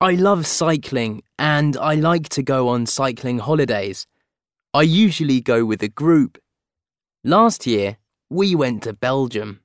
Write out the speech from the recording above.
I love cycling and I like to go on cycling holidays. I usually go with a group. Last year, we went to Belgium.